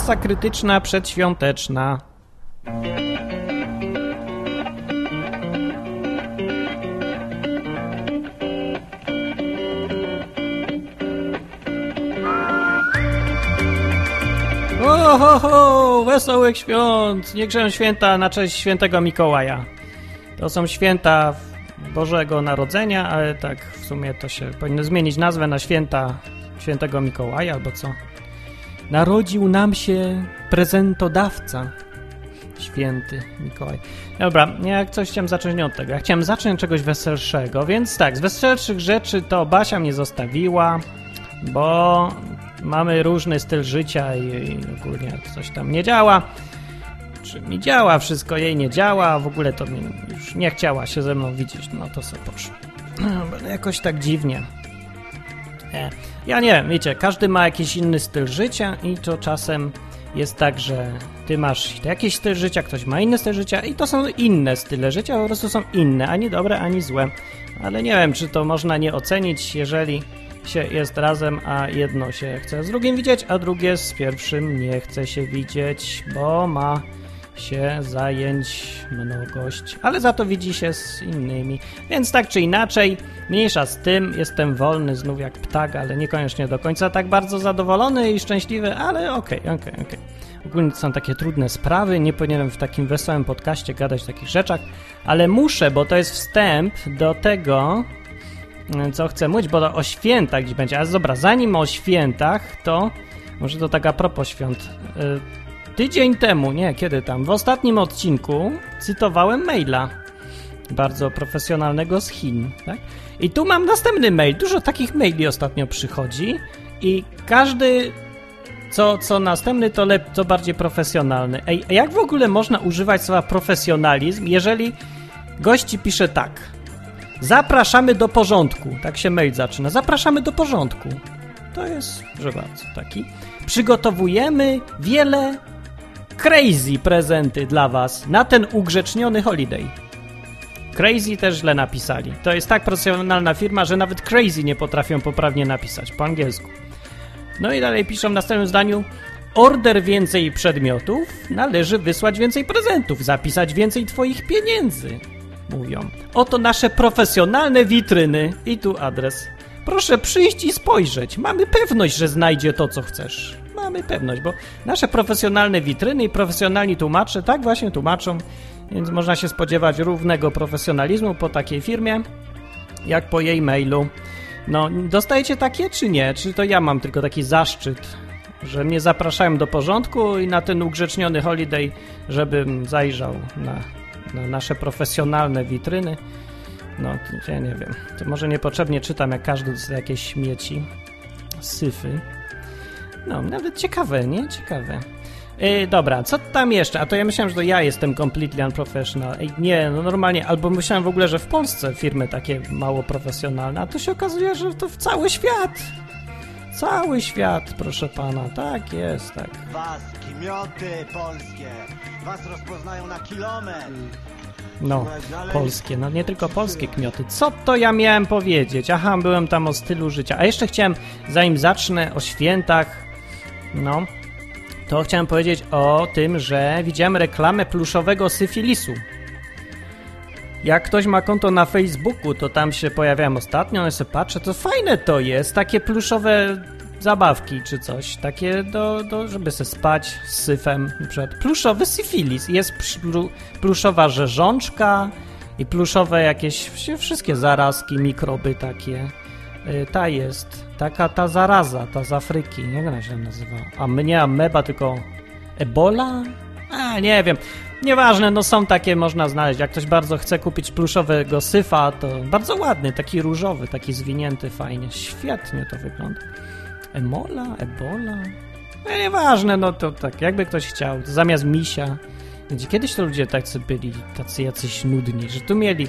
Masa krytyczna przedświąteczna. Oho, wesołych świąt! Niech święta na cześć świętego Mikołaja. To są święta Bożego Narodzenia, ale tak w sumie to się powinno zmienić nazwę na święta świętego Mikołaja albo co. Narodził nam się prezentodawca, święty Mikołaj. Dobra, jak coś chciałem zacząć nie od tego. Ja chciałem zacząć czegoś weselszego, więc tak, z weselszych rzeczy to Basia mnie zostawiła, bo mamy różny styl życia i, i ogólnie coś tam nie działa. Czy mi działa, wszystko jej nie działa, w ogóle to już nie chciała się ze mną widzieć, no to sobie poszło. Jakoś tak dziwnie. Nie. Ja nie wiem, wiecie, każdy ma jakiś inny styl życia i to czasem jest tak, że ty masz jakiś styl życia, ktoś ma inny styl życia i to są inne style życia, po prostu są inne, ani dobre, ani złe. Ale nie wiem, czy to można nie ocenić, jeżeli się jest razem, a jedno się chce z drugim widzieć, a drugie z pierwszym nie chce się widzieć, bo ma się zajęć mnogość, ale za to widzi się z innymi. Więc tak czy inaczej, mniejsza z tym, jestem wolny znów jak ptak, ale niekoniecznie do końca tak bardzo zadowolony i szczęśliwy, ale okej, okay, okej, okay, okej. Okay. Ogólnie są takie trudne sprawy, nie powinienem w takim wesołym podcaście gadać o takich rzeczach, ale muszę, bo to jest wstęp do tego, co chcę mówić, bo o świętach gdzieś będzie. Ale dobra, zanim o świętach, to może to tak a propos świąt. Tydzień temu, nie, kiedy tam, w ostatnim odcinku cytowałem maila bardzo profesjonalnego z Chin, tak? I tu mam następny mail. Dużo takich maili ostatnio przychodzi i każdy co, co następny to, lep, to bardziej profesjonalny. Ej, jak w ogóle można używać słowa profesjonalizm, jeżeli gości pisze tak Zapraszamy do porządku. Tak się mail zaczyna. Zapraszamy do porządku. To jest, proszę bardzo, taki. Przygotowujemy wiele crazy prezenty dla was na ten ugrzeczniony holiday. Crazy też źle napisali. To jest tak profesjonalna firma, że nawet crazy nie potrafią poprawnie napisać po angielsku. No i dalej piszą w następnym zdaniu order więcej przedmiotów, należy wysłać więcej prezentów, zapisać więcej twoich pieniędzy mówią. Oto nasze profesjonalne witryny i tu adres. Proszę przyjść i spojrzeć. Mamy pewność, że znajdzie to, co chcesz. Mamy pewność, bo nasze profesjonalne witryny i profesjonalni tłumacze tak właśnie tłumaczą, więc można się spodziewać równego profesjonalizmu po takiej firmie, jak po jej mailu. No, dostajecie takie czy nie? Czy to ja mam tylko taki zaszczyt, że mnie zapraszają do porządku i na ten ugrzeczniony holiday, żebym zajrzał na na nasze profesjonalne witryny. No, ja nie wiem. To może niepotrzebnie czytam, jak każdy z jakieś śmieci, syfy. No, nawet ciekawe, nie? Ciekawe. Yy, dobra, co tam jeszcze? A to ja myślałem, że to ja jestem completely unprofessional. Ej, nie, no normalnie, albo myślałem w ogóle, że w Polsce firmy takie mało profesjonalne, a to się okazuje, że to w cały świat. Cały świat, proszę pana, tak jest, tak. Was, kimioty polskie, was rozpoznają na kilometr. No, polskie, no nie tylko polskie kmioty. Co to ja miałem powiedzieć? Aha, byłem tam o stylu życia. A jeszcze chciałem, zanim zacznę o świętach, no, to chciałem powiedzieć o tym, że widziałem reklamę pluszowego syfilisu. Jak ktoś ma konto na Facebooku, to tam się pojawiałem ostatnio, ale sobie patrzę, to fajne to jest, takie pluszowe zabawki czy coś, takie do, do żeby se spać z syfem, na przykład. Pluszowy syfilis, jest pluszowa rzeżączka i pluszowe jakieś, wszystkie zarazki, mikroby takie, ta jest, taka ta zaraza, ta z Afryki, jak ona się nazywa, a nie ameba, tylko ebola? A, nie wiem, Nieważne, no są takie, można znaleźć. Jak ktoś bardzo chce kupić pluszowego syfa, to bardzo ładny, taki różowy, taki zwinięty fajnie. Świetnie to wygląda. Emola? Ebola? No nieważne, no to tak, jakby ktoś chciał. Zamiast misia. Kiedyś to ludzie tacy byli, tacy jacyś nudni, że tu mieli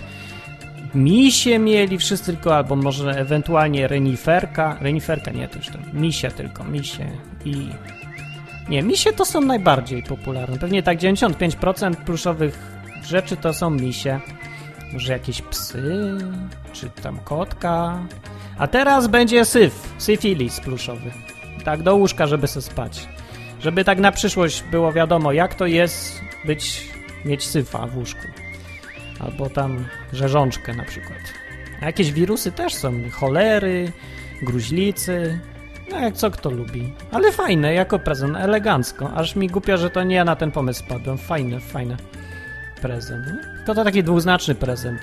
misie mieli wszyscy tylko, albo może ewentualnie reniferka. Reniferka nie, to już tam misie tylko, misie i... Nie, misie to są najbardziej popularne. Pewnie tak 95% pluszowych rzeczy to są misie. Może jakieś psy, czy tam kotka, a teraz będzie syf, syfilis pluszowy. Tak, do łóżka, żeby se spać. Żeby tak na przyszłość było wiadomo, jak to jest być, mieć syfa w łóżku. Albo tam rzeżączkę na przykład. A jakieś wirusy też są. Cholery, gruźlicy. No jak co kto lubi. Ale fajne, jako prezent, elegancko. Aż mi głupio, że to nie ja na ten pomysł spadłem. Fajne, fajne prezent. To to taki dwuznaczny prezent.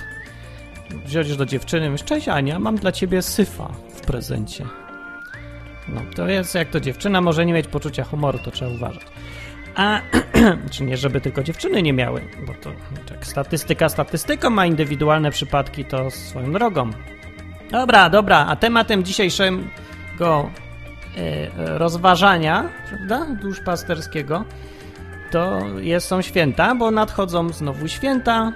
Wziąć do dziewczyny, mówisz, cześć Ania, mam dla ciebie syfa w prezencie. No, to jest jak to dziewczyna może nie mieć poczucia humoru, to trzeba uważać. A, czy nie, żeby tylko dziewczyny nie miały, bo to tak statystyka statystyką ma indywidualne przypadki, to swoją drogą. Dobra, dobra, a tematem dzisiejszego e, rozważania, prawda, duszpasterskiego, to jest, są święta, bo nadchodzą znowu święta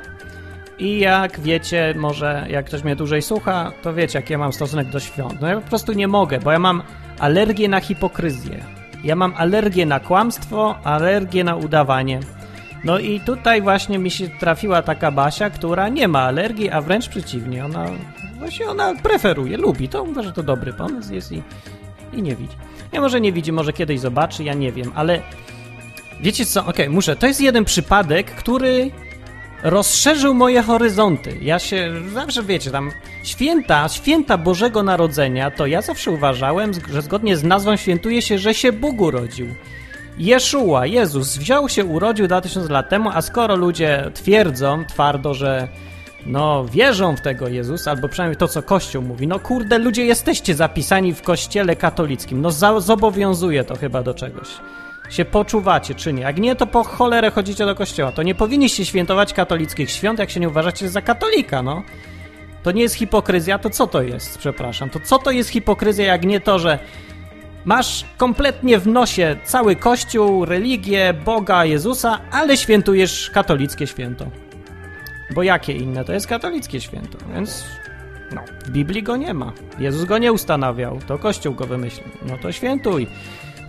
i jak wiecie, może jak ktoś mnie dłużej słucha, to wiecie, jak ja mam stosunek do świąt. No ja po prostu nie mogę, bo ja mam alergię na hipokryzję. Ja mam alergię na kłamstwo, alergię na udawanie. No i tutaj właśnie mi się trafiła taka Basia, która nie ma alergii, a wręcz przeciwnie, ona właśnie ona preferuje, lubi to, uważa, że to dobry pomysł jest i, i nie widzi. Ja może nie widzi, może kiedyś zobaczy, ja nie wiem, ale wiecie co, okej, okay, muszę, to jest jeden przypadek, który rozszerzył moje horyzonty. Ja się zawsze wiecie, tam święta, święta Bożego Narodzenia, to ja zawsze uważałem, że zgodnie z nazwą świętuje się, że się Bóg urodził. Jeszua, Jezus, wziął się, urodził 2000 lat temu, a skoro ludzie twierdzą twardo, że no wierzą w tego Jezusa, albo przynajmniej to, co Kościół mówi, no kurde, ludzie jesteście zapisani w kościele katolickim, no zobowiązuje to chyba do czegoś się poczuwacie, czy nie. Jak nie, to po cholerę chodzicie do kościoła. To nie powinniście świętować katolickich świąt, jak się nie uważacie za katolika, no. To nie jest hipokryzja, to co to jest, przepraszam? To co to jest hipokryzja, jak nie to, że masz kompletnie w nosie cały kościół, religię, Boga, Jezusa, ale świętujesz katolickie święto. Bo jakie inne? To jest katolickie święto, więc no, w Biblii go nie ma. Jezus go nie ustanawiał, to Kościół go wymyślił. No to świętuj.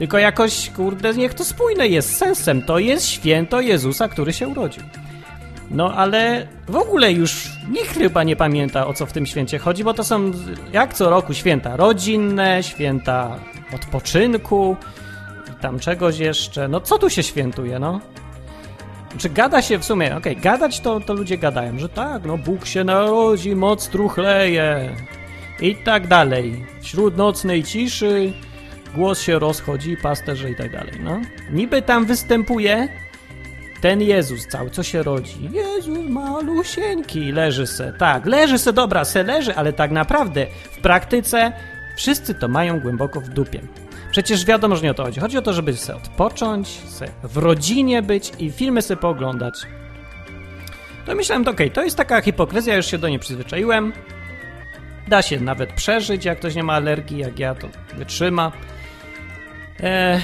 Tylko jakoś, kurde, niech to spójne jest sensem. To jest święto Jezusa, który się urodził. No ale w ogóle już nikt chyba nie pamięta o co w tym święcie chodzi, bo to są jak co roku święta rodzinne, święta odpoczynku i tam czegoś jeszcze. No co tu się świętuje, no? Czy gada się w sumie, okej, okay, gadać to, to ludzie gadają, że tak, no Bóg się narodzi, moc truchleje i tak dalej. Wśród nocnej ciszy głos się rozchodzi, pasterze i tak dalej, no. Niby tam występuje ten Jezus cały, co się rodzi. Jezus malusieńki, leży se. Tak, leży se, dobra, se leży, ale tak naprawdę w praktyce wszyscy to mają głęboko w dupie. Przecież wiadomo, że nie o to chodzi. Chodzi o to, żeby se odpocząć, se w rodzinie być i filmy se pooglądać. To myślałem, to okej, okay, to jest taka hipokryzja, już się do niej przyzwyczaiłem. Da się nawet przeżyć, jak ktoś nie ma alergii, jak ja, to wytrzyma. E,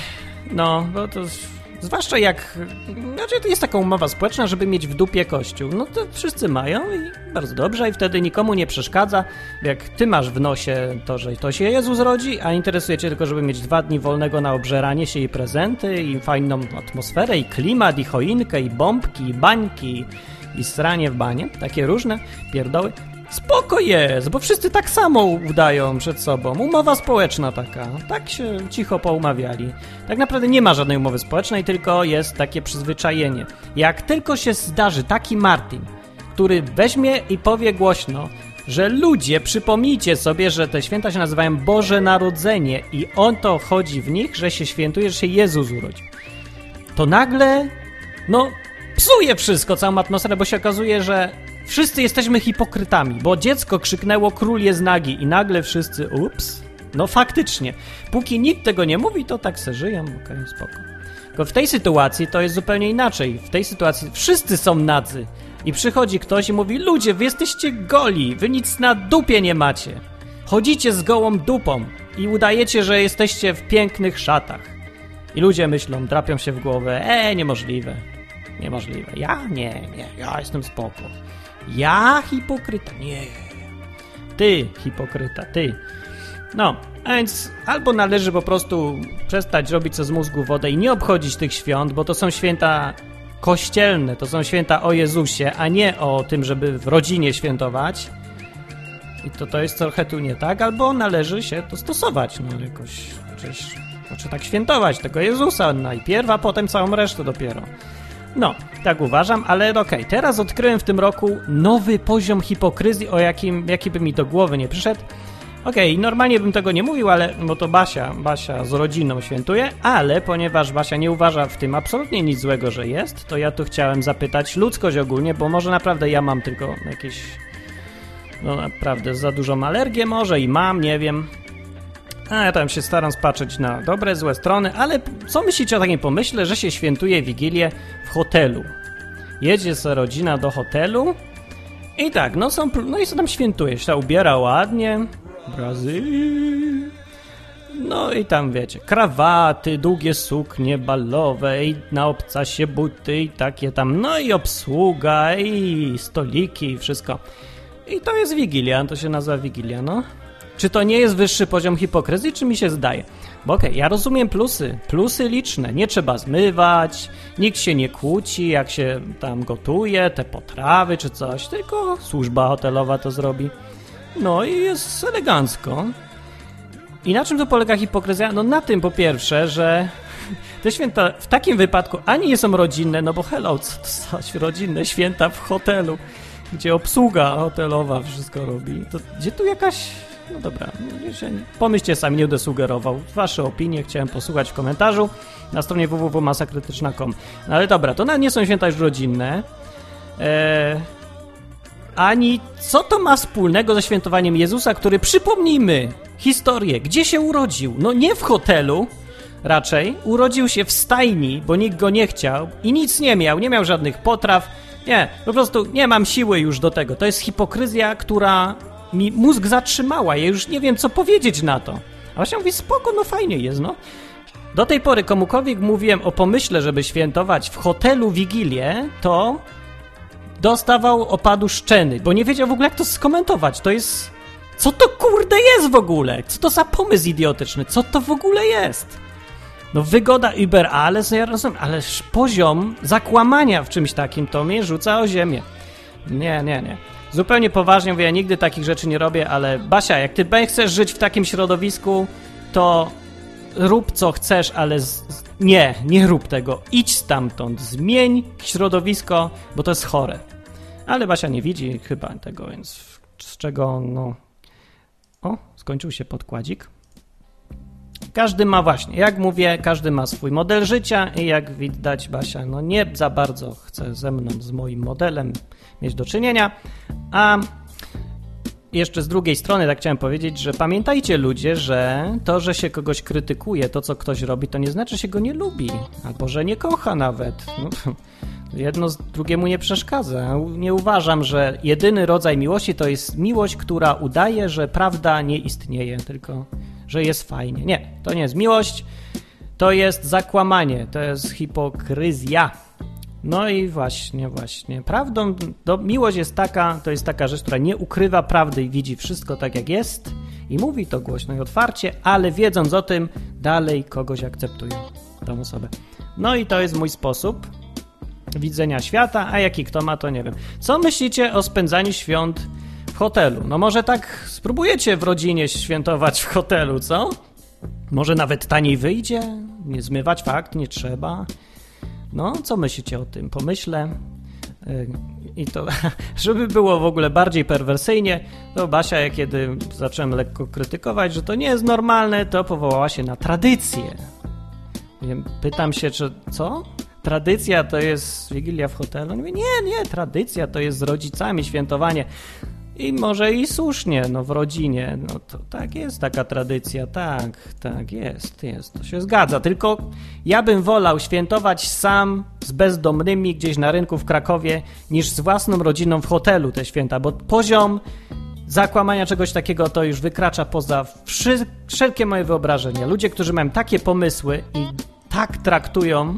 no, bo to zwłaszcza jak. Znaczy, to jest taka umowa społeczna, żeby mieć w dupie kościół. No to wszyscy mają i bardzo dobrze, i wtedy nikomu nie przeszkadza. Jak ty masz w nosie to, że to się Jezus rodzi, a interesuje cię tylko, żeby mieć dwa dni wolnego na obżeranie się i prezenty, i fajną atmosferę, i klimat, i choinkę, i bombki, i bańki, i sranie w banie, takie różne pierdoły, Spoko jest, bo wszyscy tak samo udają przed sobą. Umowa społeczna taka. Tak się cicho poumawiali. Tak naprawdę nie ma żadnej umowy społecznej, tylko jest takie przyzwyczajenie. Jak tylko się zdarzy taki Martin, który weźmie i powie głośno, że ludzie, przypomnijcie sobie, że te święta się nazywają Boże Narodzenie i on to chodzi w nich, że się świętuje, że się Jezus urodził. To nagle, no, psuje wszystko, całą atmosferę, bo się okazuje, że Wszyscy jesteśmy hipokrytami, bo dziecko krzyknęło król jest nagi i nagle wszyscy ups. No faktycznie. Póki nikt tego nie mówi, to tak se żyją, okej, okay, spoko. Tylko w tej sytuacji to jest zupełnie inaczej. W tej sytuacji wszyscy są nadzy. I przychodzi ktoś i mówi, ludzie, wy jesteście goli, wy nic na dupie nie macie. Chodzicie z gołą dupą i udajecie, że jesteście w pięknych szatach. I ludzie myślą, drapią się w głowę, e, niemożliwe. Niemożliwe. Ja? Nie, nie, ja jestem spoko. Ja hipokryta? Nie. Ty hipokryta, ty. No, a więc albo należy po prostu przestać robić co z mózgu wodę i nie obchodzić tych świąt, bo to są święta kościelne, to są święta o Jezusie, a nie o tym, żeby w rodzinie świętować. I to, to jest trochę tu nie tak, albo należy się to stosować, no jakoś, przecież Znaczy tak świętować tego Jezusa najpierw, a potem całą resztę dopiero. No, tak uważam, ale okej, okay, teraz odkryłem w tym roku nowy poziom hipokryzji, o jakim, jaki by mi do głowy nie przyszedł. Okej, okay, normalnie bym tego nie mówił, ale bo to Basia, Basia z rodziną świętuje, ale ponieważ Basia nie uważa w tym absolutnie nic złego, że jest, to ja tu chciałem zapytać ludzkość ogólnie, bo może naprawdę ja mam tylko jakieś no naprawdę za dużą alergię może i mam, nie wiem. A ja tam się staram spatrzeć na dobre, złe strony, ale co myślicie o takim pomyśle, że się świętuje Wigilię w hotelu? Jedzie sobie rodzina do hotelu i tak, no są, no i co tam świętuje? Się ubiera ładnie, Brazylii. No i tam wiecie, krawaty, długie suknie balowe i na obca się buty i takie tam, no i obsługa i stoliki i wszystko. I to jest Wigilia, to się nazywa Wigilia, no. Czy to nie jest wyższy poziom hipokryzji, czy mi się zdaje? Bo okej, okay, ja rozumiem plusy, plusy liczne, nie trzeba zmywać, nikt się nie kłóci, jak się tam gotuje, te potrawy czy coś, tylko służba hotelowa to zrobi. No i jest elegancko. I na czym to polega hipokryzja? No na tym po pierwsze, że te święta w takim wypadku ani nie są rodzinne, no bo hello, co to za rodzinne święta w hotelu, gdzie obsługa hotelowa wszystko robi. To gdzie tu jakaś... No dobra, pomyślcie sami, nie będę sugerował. Wasze opinie chciałem posłuchać w komentarzu na stronie www.masakrytyczna.com. No ale dobra, to nie są święta już rodzinne. Eee, ani co to ma wspólnego ze świętowaniem Jezusa, który, przypomnijmy, historię, gdzie się urodził? No nie w hotelu, raczej. Urodził się w stajni, bo nikt go nie chciał i nic nie miał, nie miał żadnych potraw. Nie, po prostu nie mam siły już do tego. To jest hipokryzja, która mi mózg zatrzymała. Ja już nie wiem, co powiedzieć na to. A właśnie mówi, spoko, no fajnie jest, no. Do tej pory komukolwiek mówiłem o pomyśle, żeby świętować w hotelu Wigilię, to dostawał opadu szczeny, bo nie wiedział w ogóle jak to skomentować. To jest... Co to kurde jest w ogóle? Co to za pomysł idiotyczny? Co to w ogóle jest? No wygoda Uber alles, no ja rozumiem, ale poziom zakłamania w czymś takim to mnie rzuca o ziemię. Nie, nie, nie. Zupełnie poważnie mówię, ja nigdy takich rzeczy nie robię, ale Basia, jak ty chcesz żyć w takim środowisku, to rób co chcesz, ale z... nie, nie rób tego. Idź stamtąd, zmień środowisko, bo to jest chore. Ale Basia nie widzi chyba tego, więc z czego, no... O, skończył się podkładzik. Każdy ma właśnie, jak mówię, każdy ma swój model życia i jak widać Basia, no nie za bardzo chce ze mną, z moim modelem mieć do czynienia, a jeszcze z drugiej strony tak chciałem powiedzieć, że pamiętajcie ludzie, że to, że się kogoś krytykuje, to co ktoś robi, to nie znaczy, że się go nie lubi, albo że nie kocha nawet. No, jedno z drugiemu nie przeszkadza. Nie uważam, że jedyny rodzaj miłości to jest miłość, która udaje, że prawda nie istnieje, tylko że jest fajnie. Nie, to nie jest miłość, to jest zakłamanie, to jest hipokryzja. No i właśnie, właśnie. Prawdą, do, miłość jest taka, to jest taka rzecz, która nie ukrywa prawdy i widzi wszystko tak jak jest i mówi to głośno i otwarcie, ale wiedząc o tym, dalej kogoś akceptuje, tą osobę. No i to jest mój sposób widzenia świata, a jaki kto ma, to nie wiem. Co myślicie o spędzaniu świąt hotelu? No może tak spróbujecie w rodzinie świętować w hotelu, co? Może nawet taniej wyjdzie? Nie zmywać fakt, nie trzeba. No, co myślicie o tym? Pomyślę. Y, I to, żeby było w ogóle bardziej perwersyjnie, to Basia, kiedy zacząłem lekko krytykować, że to nie jest normalne, to powołała się na tradycję. Pytam się, czy co? Tradycja to jest Wigilia w hotelu? Nie, nie, tradycja to jest z rodzicami świętowanie. I może i słusznie, no w rodzinie, no to tak jest taka tradycja, tak, tak jest, jest, to się zgadza. Tylko ja bym wolał świętować sam z bezdomnymi gdzieś na rynku w Krakowie, niż z własną rodziną w hotelu te święta, bo poziom zakłamania czegoś takiego to już wykracza poza wszelkie moje wyobrażenia. Ludzie, którzy mają takie pomysły i tak traktują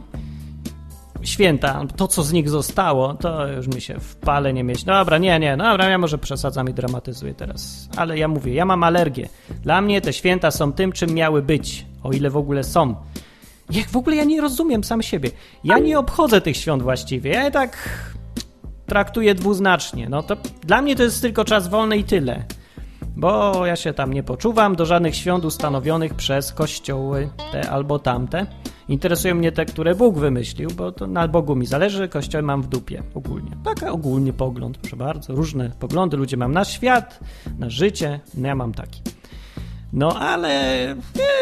święta, to co z nich zostało, to już mi się w pale nie mieć. Dobra, nie, nie, dobra, ja może przesadzam i dramatyzuję teraz. Ale ja mówię, ja mam alergię. Dla mnie te święta są tym, czym miały być, o ile w ogóle są. Jak w ogóle ja nie rozumiem sam siebie. Ja nie obchodzę tych świąt właściwie. Ja je tak traktuję dwuznacznie. No to dla mnie to jest tylko czas wolny i tyle. Bo ja się tam nie poczuwam do żadnych świąt ustanowionych przez kościoły te albo tamte. Interesują mnie te, które Bóg wymyślił, bo to na Bogu mi zależy, kościoły mam w dupie ogólnie. Taki ogólny pogląd, proszę bardzo, różne poglądy ludzie mam na świat, na życie, no ja mam taki. No ale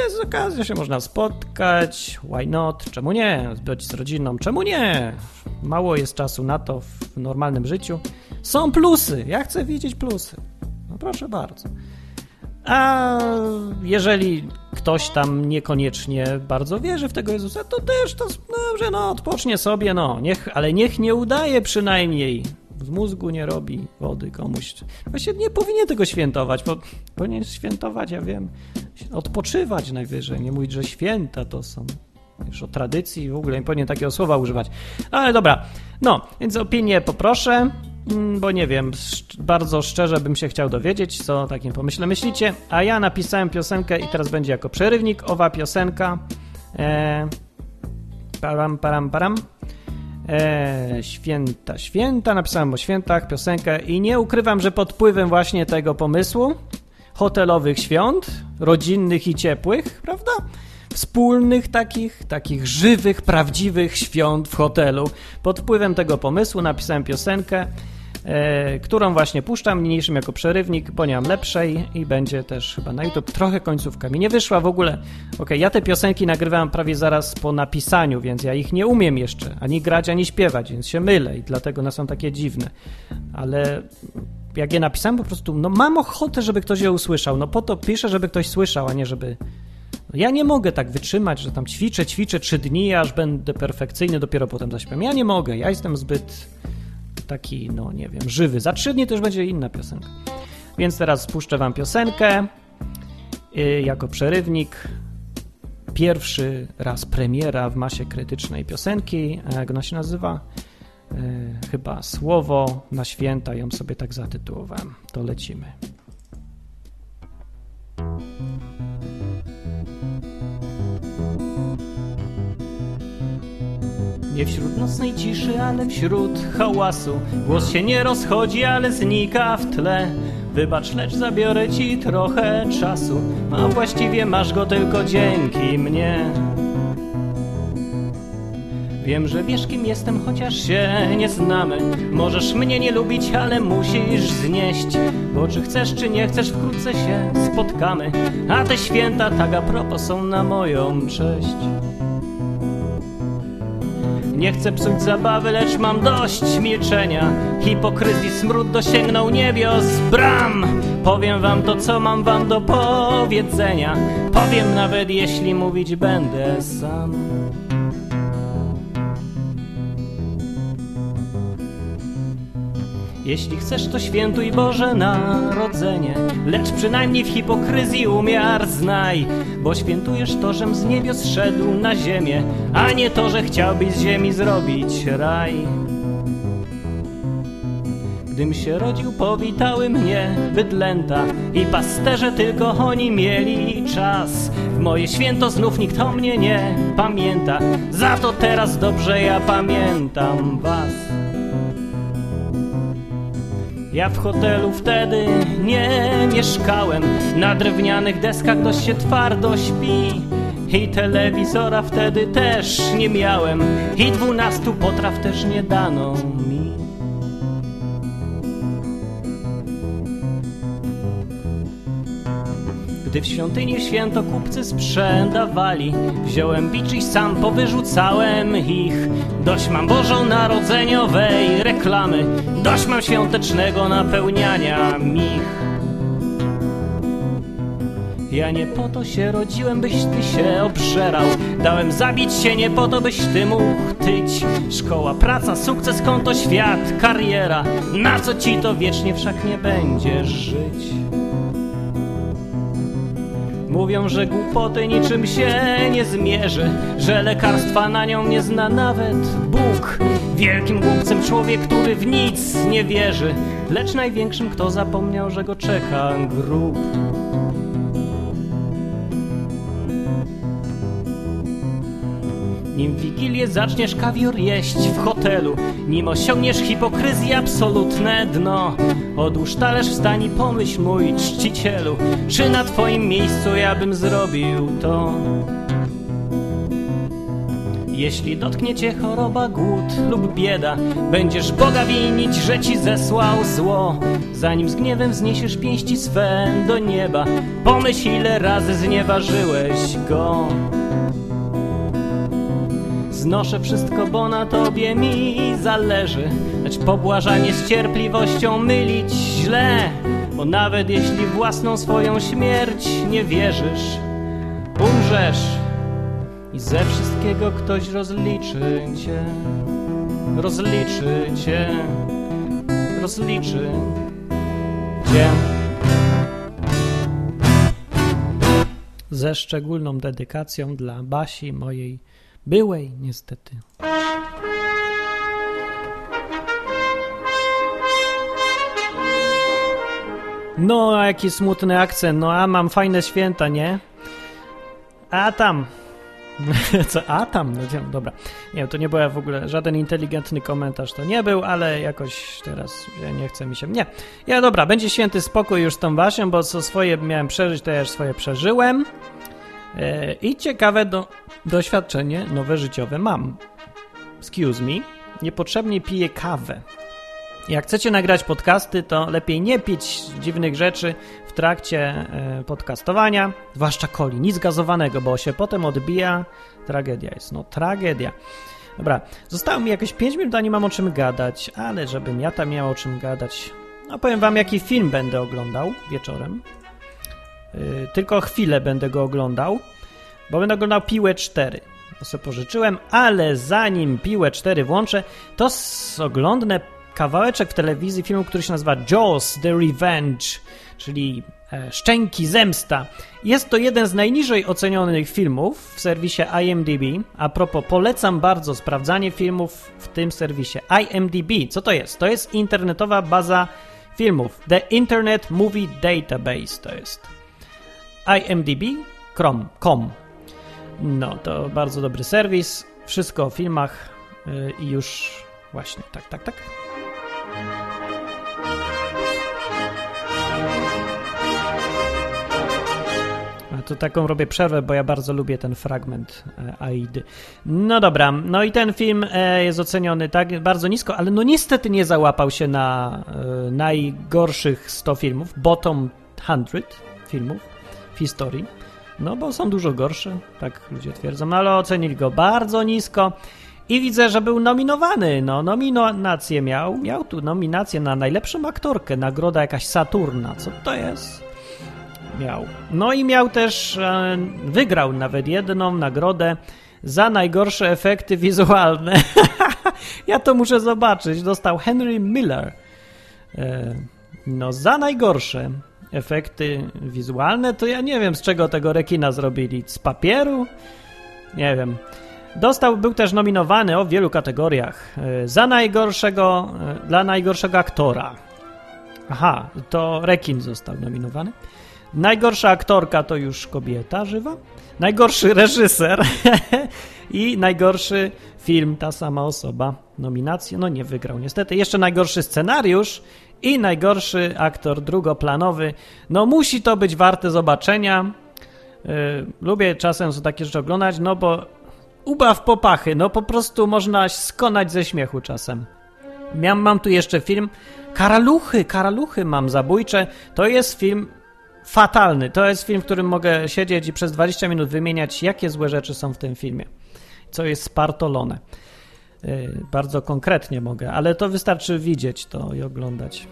jest okazja się można spotkać, why not, czemu nie, być z rodziną, czemu nie? Mało jest czasu na to w normalnym życiu. Są plusy, ja chcę widzieć plusy. Proszę bardzo. A jeżeli ktoś tam niekoniecznie bardzo wierzy w tego Jezusa, to też to dobrze, no odpocznie sobie, no, niech, ale niech nie udaje przynajmniej. Z mózgu nie robi wody komuś. Właśnie nie powinien tego świętować, bo powinien świętować, ja wiem, odpoczywać najwyżej, nie mówić, że święta to są. Już o tradycji w ogóle nie powinien takiego słowa używać. Ale dobra, no, więc opinię poproszę. Mm, bo nie wiem, bardzo szczerze bym się chciał dowiedzieć, co o takim pomyśle myślicie. A ja napisałem piosenkę i teraz będzie jako przerywnik owa piosenka. E, param, param, param. E, święta, święta. Napisałem o świętach piosenkę i nie ukrywam, że pod wpływem właśnie tego pomysłu hotelowych świąt, rodzinnych i ciepłych, prawda? wspólnych takich, takich żywych, prawdziwych świąt w hotelu. Pod wpływem tego pomysłu napisałem piosenkę którą właśnie puszczam niniejszym jako przerywnik, bo nie mam lepszej i będzie też chyba na YouTube. Trochę końcówka mi nie wyszła w ogóle. Ok, ja te piosenki nagrywam prawie zaraz po napisaniu, więc ja ich nie umiem jeszcze ani grać, ani śpiewać, więc się mylę i dlatego one są takie dziwne. Ale jak je napisałem, po prostu no mam ochotę, żeby ktoś je usłyszał. No po to piszę, żeby ktoś słyszał, a nie żeby no ja nie mogę tak wytrzymać, że tam ćwiczę, ćwiczę trzy dni, aż będę perfekcyjny, dopiero potem zaśpiewam. Ja nie mogę, ja jestem zbyt taki, no nie wiem, żywy. Za trzy dni to już będzie inna piosenka. Więc teraz spuszczę wam piosenkę yy, jako przerywnik. Pierwszy raz premiera w masie krytycznej piosenki. Jak ona się nazywa? Yy, chyba Słowo na święta, ją sobie tak zatytułowałem. To lecimy. Nie wśród nocnej ciszy, ale wśród hałasu. Głos się nie rozchodzi, ale znika w tle. Wybacz, lecz zabiorę ci trochę czasu. A właściwie masz go tylko dzięki mnie. Wiem, że wiesz kim jestem, chociaż się nie znamy. Możesz mnie nie lubić, ale musisz znieść. Bo czy chcesz, czy nie chcesz, wkrótce się spotkamy. A te święta tak a propos są na moją cześć nie chcę psuć zabawy, lecz mam dość milczenia. Hipokryzji smród dosięgnął niebios bram! Powiem wam to, co mam wam do powiedzenia. Powiem nawet, jeśli mówić będę sam Jeśli chcesz, to świętuj Boże Narodzenie, lecz przynajmniej w hipokryzji umiar znaj, bo świętujesz to, żem z niebios szedł na ziemię, a nie to, że chciałbyś z ziemi zrobić raj. Gdym się rodził, powitały mnie bydlęta i pasterze tylko oni mieli czas. W moje święto znów nikt o mnie nie pamięta, za to teraz dobrze ja pamiętam was. Ja w hotelu wtedy nie mieszkałem. Na drewnianych deskach dość się twardo śpi. I telewizora wtedy też nie miałem. I dwunastu potraw też nie dano Gdy w świątyni święto kupcy sprzedawali Wziąłem bicz i sam powyrzucałem ich. Dość mam bożonarodzeniowej reklamy Dość mam świątecznego napełniania mich. Ja nie po to się rodziłem, byś ty się obżerał. Dałem zabić się nie po to, byś ty mógł tyć. Szkoła, praca, sukces, konto, świat, kariera. Na co ci to wiecznie wszak nie będziesz żyć Mówią, że głupoty niczym się nie zmierzy Że lekarstwa na nią nie zna nawet Bóg. Wielkim głupcem człowiek, który w nic nie wierzy Lecz największym, kto zapomniał, że go czeka grób nim Wigilię zaczniesz kawior jeść w hotelu, nim osiągniesz hipokryzję absolutne dno. Odłóż talerz wstań i pomyśl, mój czcicielu, czy na twoim miejscu ja bym zrobił to. Jeśli dotknie cię choroba, głód lub bieda, będziesz Boga winić, że ci zesłał zło. Zanim z gniewem wzniesiesz pięści swe do nieba, pomyśl ile razy znieważyłeś go. Znoszę wszystko, bo na tobie mi zależy, lecz pobłażanie z cierpliwością mylić źle, bo nawet jeśli własną swoją śmierć nie wierzysz, umrzesz i ze wszystkiego ktoś rozliczy cię, rozliczy cię, rozliczy cię. Ze szczególną dedykacją dla Basi, mojej byłej niestety. No, jaki smutny akcent. No, a mam fajne święta, nie? A tam. Co? A tam? No, dobra. Nie, to nie był w ogóle żaden inteligentny komentarz, to nie był, ale jakoś teraz nie chce mi się. Nie. Ja dobra, będzie święty spokój już z tą Basią, bo co swoje miałem przeżyć, to ja już swoje przeżyłem. E, I ciekawe do, doświadczenie nowe życiowe mam. Excuse me. Niepotrzebnie piję kawę. Jak chcecie nagrać podcasty, to lepiej nie pić dziwnych rzeczy w trakcie e, podcastowania, zwłaszcza coli, nic gazowanego, bo się potem odbija. Tragedia jest, no tragedia. Dobra, zostało mi jakieś 5 minut, a nie mam o czym gadać, ale żebym ja tam miał o czym gadać, no powiem wam, jaki film będę oglądał wieczorem. Yy, tylko chwilę będę go oglądał, bo będę oglądał Piłę 4. To sobie pożyczyłem, ale zanim Piłę 4 włączę, to oglądnę kawałeczek w telewizji filmu, który się nazywa Jaws The Revenge, czyli e, Szczęki Zemsta. Jest to jeden z najniżej ocenionych filmów w serwisie IMDb. A propos, polecam bardzo sprawdzanie filmów w tym serwisie. IMDb, co to jest? To jest internetowa baza filmów. The Internet Movie Database to jest. imdb.com. No, to bardzo dobry serwis. Wszystko o filmach y, i już właśnie, tak, tak, tak. To taką robię przerwę, bo ja bardzo lubię ten fragment Aidy. No dobra, no i ten film e, jest oceniony tak bardzo nisko, ale no niestety nie załapał się na e, najgorszych 100 filmów, bottom 100 filmów w historii. No bo są dużo gorsze, tak ludzie twierdzą, no ale ocenili go bardzo nisko. I widzę, że był nominowany. No, nominację miał. Miał tu nominację na najlepszą aktorkę. Nagroda jakaś Saturna. Co to jest? Miał. No i miał też, e, wygrał nawet jedną nagrodę za najgorsze efekty wizualne. ja to muszę zobaczyć. Dostał Henry Miller. E, no, za najgorsze efekty wizualne, to ja nie wiem, z czego tego rekina zrobili. Z papieru? Nie wiem. Dostał, był też nominowany o wielu kategoriach e, za najgorszego, e, dla najgorszego aktora. Aha, to Rekin został nominowany. Najgorsza aktorka to już kobieta żywa. Najgorszy reżyser i najgorszy film, ta sama osoba. Nominację, no nie wygrał niestety. Jeszcze najgorszy scenariusz i najgorszy aktor drugoplanowy. No musi to być warte zobaczenia. Yy, lubię czasem takie rzeczy oglądać, no bo ubaw popachy, no po prostu można skonać ze śmiechu czasem. Miam, mam tu jeszcze film Karaluchy, Karaluchy mam zabójcze. To jest film fatalny. To jest film, w którym mogę siedzieć i przez 20 minut wymieniać, jakie złe rzeczy są w tym filmie. Co jest spartolone. Yy, bardzo konkretnie mogę, ale to wystarczy widzieć to i oglądać.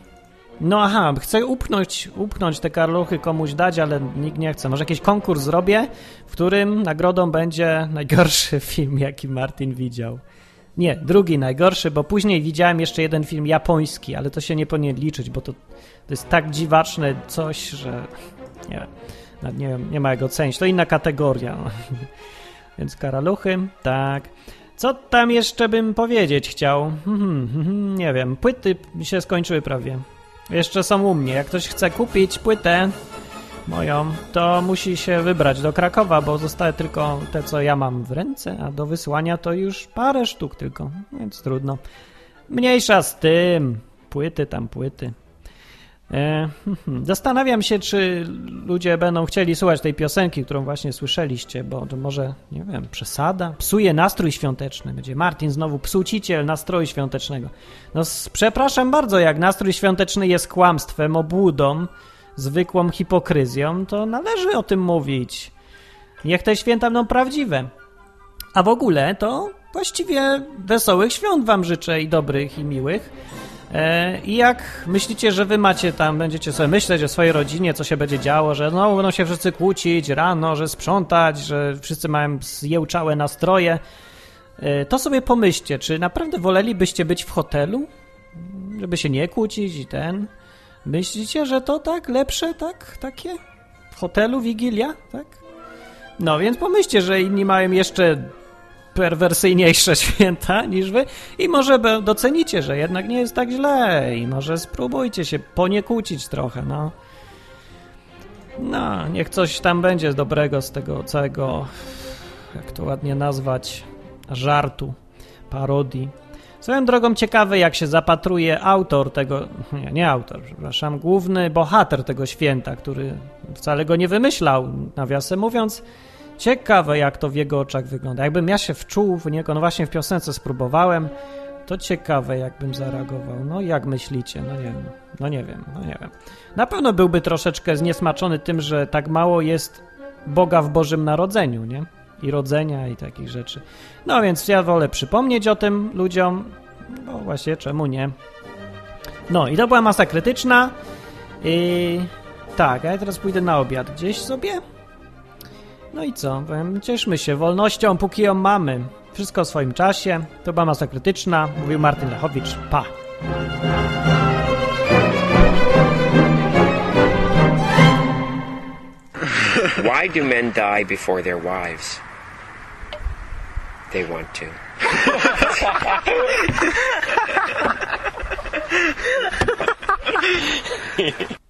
No aha, chcę upchnąć, upchnąć te karluchy komuś dać, ale nikt nie chce. Może jakiś konkurs zrobię, w którym nagrodą będzie najgorszy film, jaki Martin widział. Nie, drugi najgorszy, bo później widziałem jeszcze jeden film japoński, ale to się nie powinien liczyć, bo to, to jest tak dziwaczne coś, że nie, nie, nie ma jak ocenić. To inna kategoria. Więc karaluchy, tak. Co tam jeszcze bym powiedzieć chciał? Hmm, hmm, hmm, nie wiem, płyty się skończyły prawie. Jeszcze są u mnie. Jak ktoś chce kupić płytę moją, to musi się wybrać do Krakowa, bo zostały tylko te, co ja mam w ręce, a do wysłania to już parę sztuk tylko, więc trudno. Mniejsza z tym. Płyty tam, płyty. E, hmm, zastanawiam się, czy ludzie będą chcieli słuchać tej piosenki, którą właśnie słyszeliście, bo to może, nie wiem, przesada, psuje nastrój świąteczny. Będzie Martin znowu psuciciel nastroju świątecznego. No, przepraszam bardzo, jak nastrój świąteczny jest kłamstwem, obłudą, zwykłą hipokryzją, to należy o tym mówić. Niech te święta będą prawdziwe. A w ogóle to właściwie wesołych świąt wam życzę i dobrych i miłych. E, I jak myślicie, że wy macie tam, będziecie sobie myśleć o swojej rodzinie, co się będzie działo, że no będą się wszyscy kłócić rano, że sprzątać, że wszyscy mają zjełczałe nastroje, e, to sobie pomyślcie, czy naprawdę wolelibyście być w hotelu, żeby się nie kłócić i ten... Myślicie, że to tak lepsze, tak, takie? W hotelu Wigilia, tak? No więc pomyślcie, że inni mają jeszcze perwersyjniejsze święta niż wy i może docenicie, że jednak nie jest tak źle i może spróbujcie się poniekłócić trochę, no. No, niech coś tam będzie dobrego z tego całego, jak to ładnie nazwać, żartu, parodii. Swoją drogą ciekawe, jak się zapatruje autor tego, nie, nie autor, przepraszam, główny bohater tego święta, który wcale go nie wymyślał, nawiasem mówiąc, Ciekawe, jak to w jego oczach wygląda. Jakbym ja się wczuł w niego, no właśnie w piosence spróbowałem, to ciekawe, jakbym zareagował. No jak myślicie? No nie wiem. No nie wiem, no nie wiem. Na pewno byłby troszeczkę zniesmaczony tym, że tak mało jest Boga w Bożym Narodzeniu, nie? I rodzenia i takich rzeczy. No więc ja wolę przypomnieć o tym ludziom, bo właśnie czemu nie? No i to była masa krytyczna. I tak, a ja teraz pójdę na obiad gdzieś sobie. No i co? Cieszmy się wolnością, póki ją mamy. Wszystko w swoim czasie. To była masa krytyczna. Mówił Martin Lechowicz. Pa! Why do men die before their wives? They want to.